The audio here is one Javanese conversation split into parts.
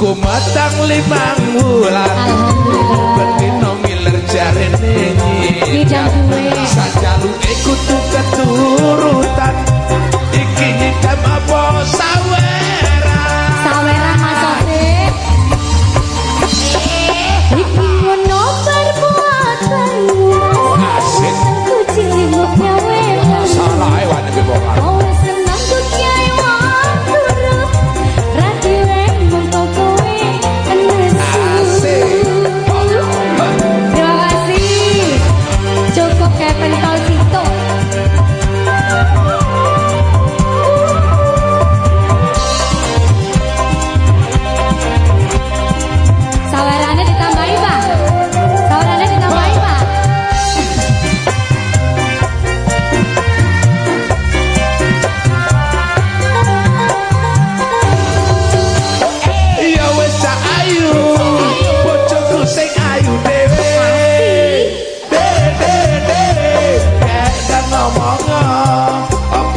Ku matang limang wulan. Berdino ngiler jarene Bidang gue Sajalu ikut tuketuh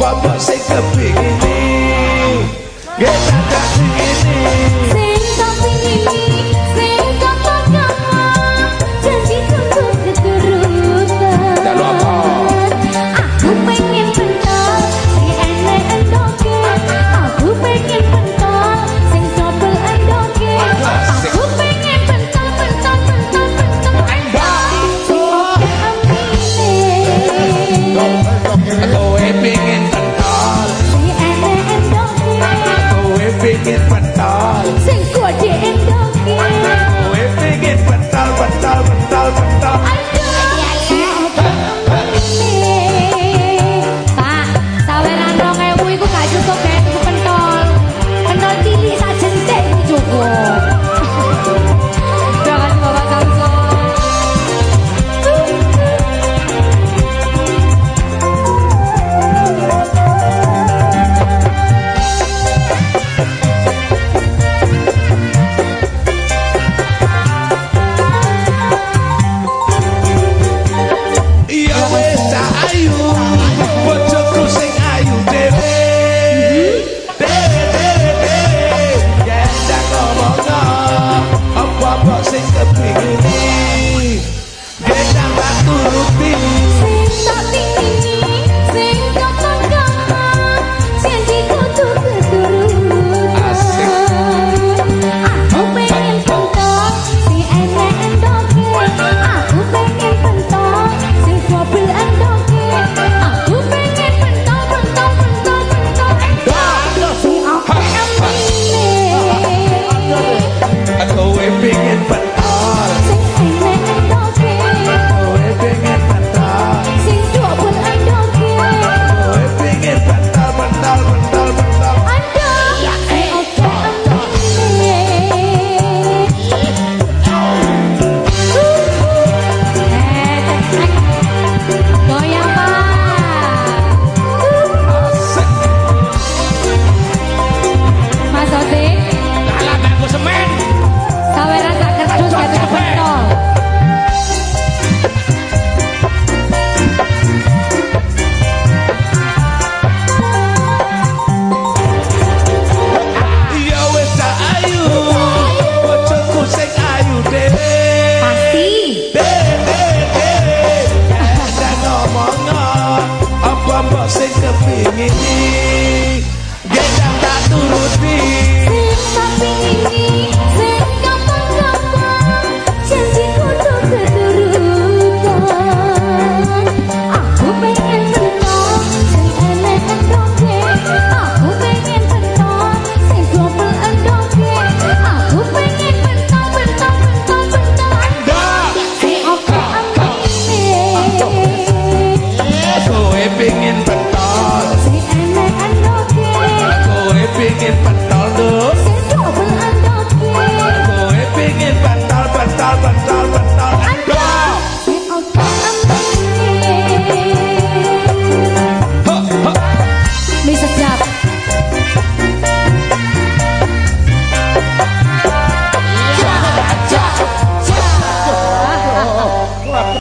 babak sing kepingin Gak tak segini